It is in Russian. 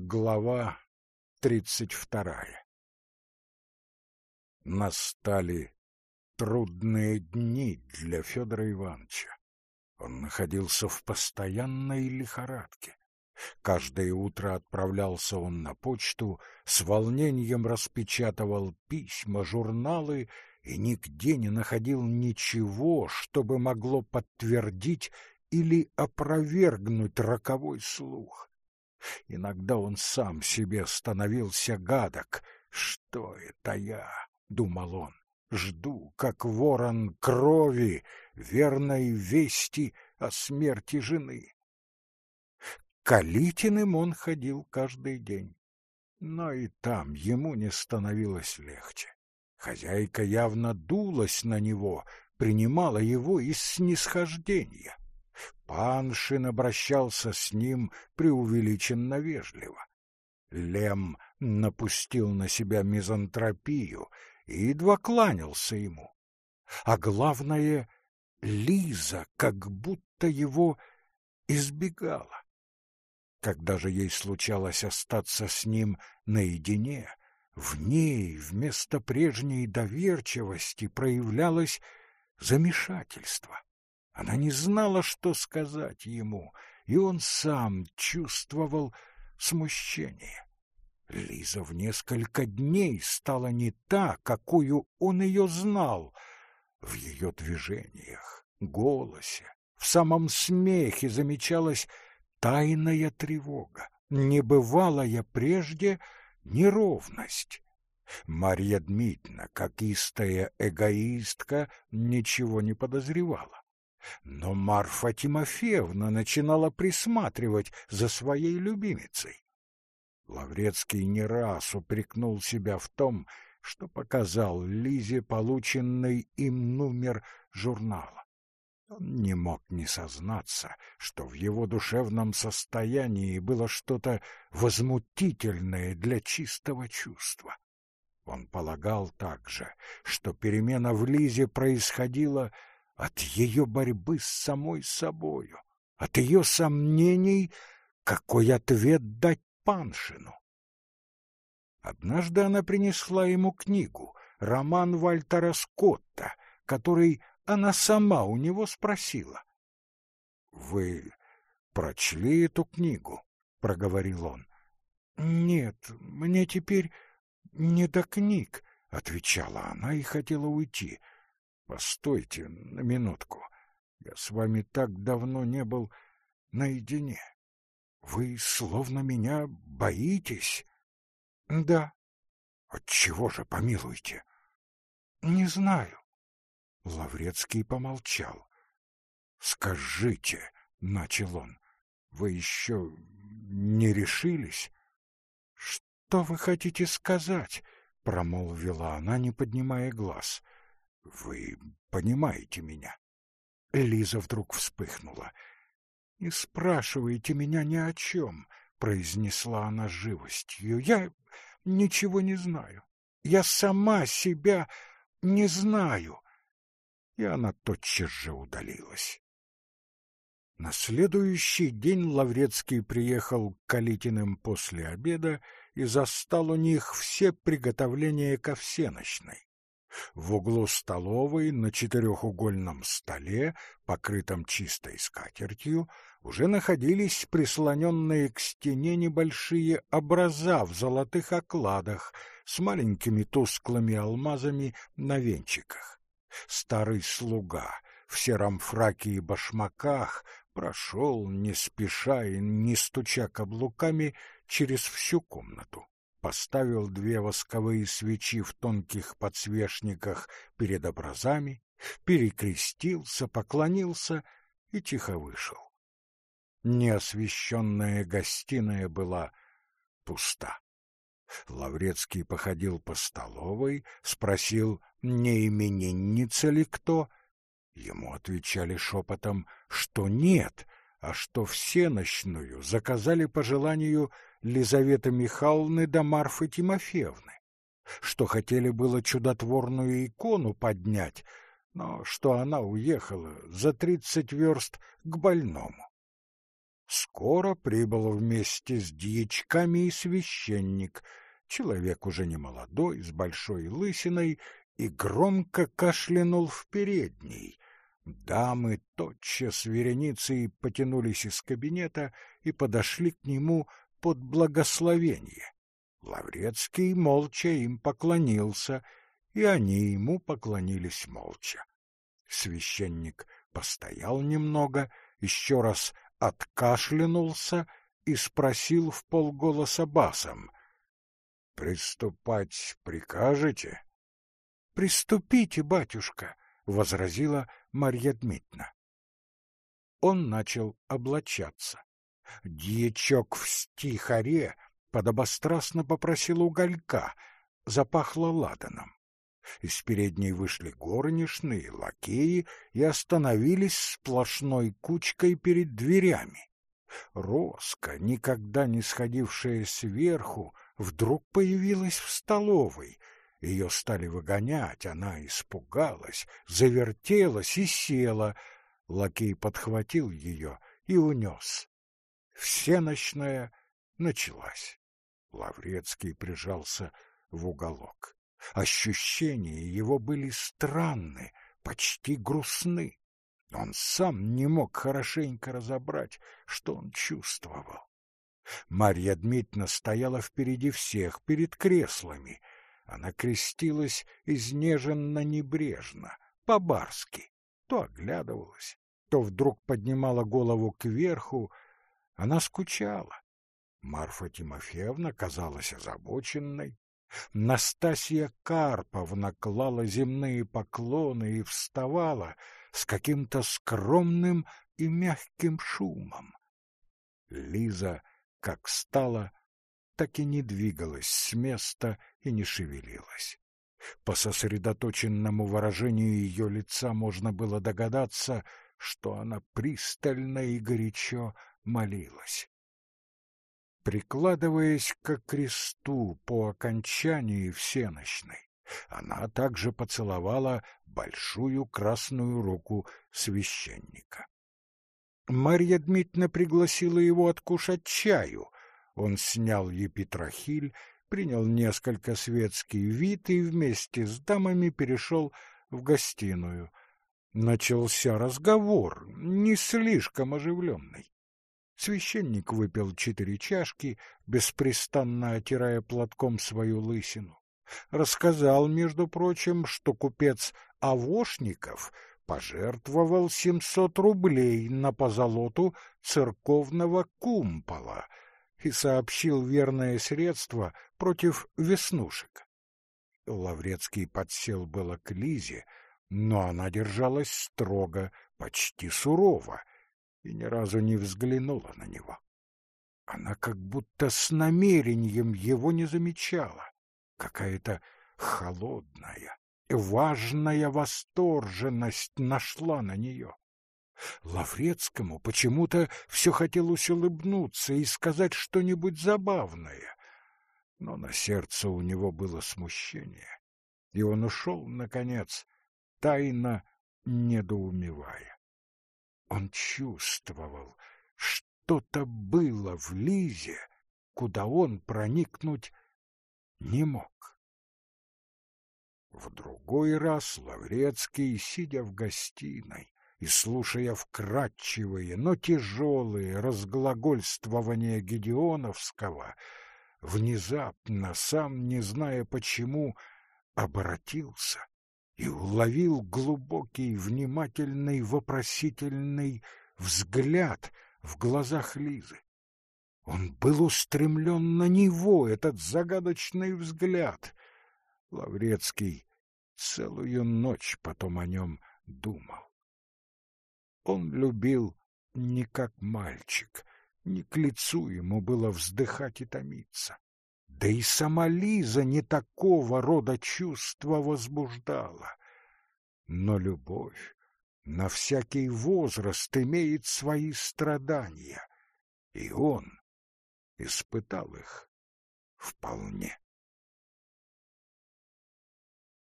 Глава тридцать вторая Настали трудные дни для Федора Ивановича. Он находился в постоянной лихорадке. Каждое утро отправлялся он на почту, с волнением распечатывал письма, журналы и нигде не находил ничего, чтобы могло подтвердить или опровергнуть роковой слух. Иногда он сам себе становился гадок. «Что это я?» — думал он. «Жду, как ворон крови, верной вести о смерти жены». Калитиным он ходил каждый день. Но и там ему не становилось легче. Хозяйка явно дулась на него, принимала его из снисхождения. Паншин обращался с ним преувеличенно вежливо. Лем напустил на себя мизантропию и едва кланялся ему. А главное, Лиза как будто его избегала. Когда же ей случалось остаться с ним наедине, в ней вместо прежней доверчивости проявлялось замешательство. Она не знала, что сказать ему, и он сам чувствовал смущение. Лиза в несколько дней стала не та, какую он ее знал. В ее движениях, голосе, в самом смехе замечалась тайная тревога, небывалая прежде неровность. Марья Дмитриевна, как истая эгоистка, ничего не подозревала. Но Марфа Тимофеевна начинала присматривать за своей любимицей. Лаврецкий не раз упрекнул себя в том, что показал Лизе полученный им номер журнала. Он не мог не сознаться, что в его душевном состоянии было что-то возмутительное для чистого чувства. Он полагал также, что перемена в Лизе происходила от ее борьбы с самой собою, от ее сомнений, какой ответ дать Паншину. Однажды она принесла ему книгу, роман Вальтера Скотта, который она сама у него спросила. — Вы прочли эту книгу? — проговорил он. — Нет, мне теперь не до книг, — отвечала она и хотела уйти. — Постойте на минутку. Я с вами так давно не был наедине. Вы словно меня боитесь? — Да. — Отчего же, помилуйте? — Не знаю. Лаврецкий помолчал. — Скажите, — начал он, — вы еще не решились? — Что вы хотите сказать? — промолвила она, не поднимая глаз. — Вы понимаете меня? Лиза вдруг вспыхнула. — Не спрашивайте меня ни о чем, — произнесла она живостью. — Я ничего не знаю. Я сама себя не знаю и она тотчас же удалилась. На следующий день Лаврецкий приехал к Калитиным после обеда и застал у них все приготовления ко всеночной. В углу столовой на четырехугольном столе, покрытом чистой скатертью, уже находились прислоненные к стене небольшие образа в золотых окладах с маленькими тусклыми алмазами на венчиках. Старый слуга в сером фраке и башмаках прошел, не спеша и не стуча каблуками, через всю комнату. Поставил две восковые свечи в тонких подсвечниках перед образами, перекрестился, поклонился и тихо вышел. Неосвещенная гостиная была пуста. Лаврецкий походил по столовой, спросил, не именинница ли кто. Ему отвечали шепотом, что нет, а что всеночную заказали по желанию Лизаветы Михайловны да Марфы Тимофеевны, что хотели было чудотворную икону поднять, но что она уехала за тридцать верст к больному. Скоро прибыл вместе с дьячками и священник, человек уже не молодой, с большой лысиной, и громко кашлянул в передней. Дамы тотчас вереницей потянулись из кабинета и подошли к нему под благословение. Лаврецкий молча им поклонился, и они ему поклонились молча. Священник постоял немного, еще раз откашлянулся и спросил в полголоса басом. — Приступать прикажете? — Приступите, батюшка, — возразила Марья Дмитриевна. Он начал облачаться. Дьячок в стихаре подобострастно попросил уголька, запахло ладаном. Из передней вышли горничные, лакеи и остановились сплошной кучкой перед дверями. Роска, никогда не сходившая сверху, вдруг появилась в столовой. Ее стали выгонять, она испугалась, завертелась и села. Лакей подхватил ее и унес. Всеночная началась. Лаврецкий прижался в уголок. Ощущения его были странны, почти грустны. Он сам не мог хорошенько разобрать, что он чувствовал. Марья Дмитриевна стояла впереди всех, перед креслами. Она крестилась изнеженно-небрежно, по-барски, то оглядывалась, то вдруг поднимала голову кверху. Она скучала. Марфа Тимофеевна казалась озабоченной, Настасья Карповна клала земные поклоны и вставала с каким-то скромным и мягким шумом. Лиза, как стала, так и не двигалась с места и не шевелилась. По сосредоточенному выражению ее лица можно было догадаться, что она пристально и горячо молилась прикладываясь к кресту по окончании всеночной. Она также поцеловала большую красную руку священника. Марья Дмитриевна пригласила его откушать чаю. Он снял епитрахиль, принял несколько светский вид и вместе с дамами перешел в гостиную. Начался разговор, не слишком оживленный. Священник выпил четыре чашки, беспрестанно отирая платком свою лысину. Рассказал, между прочим, что купец Авошников пожертвовал семьсот рублей на позолоту церковного кумпола и сообщил верное средство против веснушек. Лаврецкий подсел было к Лизе, но она держалась строго, почти сурово, и ни разу не взглянула на него. Она как будто с намерением его не замечала. Какая-то холодная, важная восторженность нашла на нее. Лаврецкому почему-то все хотелось улыбнуться и сказать что-нибудь забавное, но на сердце у него было смущение, и он ушел, наконец, тайно недоумевая. Он чувствовал, что-то было в Лизе, куда он проникнуть не мог. В другой раз Лаврецкий, сидя в гостиной и слушая вкрадчивые, но тяжелые разглагольствования Гедеоновского, внезапно, сам не зная почему, обратился и уловил глубокий, внимательный, вопросительный взгляд в глазах Лизы. Он был устремлен на него, этот загадочный взгляд. Лаврецкий целую ночь потом о нем думал. Он любил не как мальчик, не к лицу ему было вздыхать и томиться. Да и сама Лиза не такого рода чувства возбуждала. Но любовь на всякий возраст имеет свои страдания, и он испытал их вполне.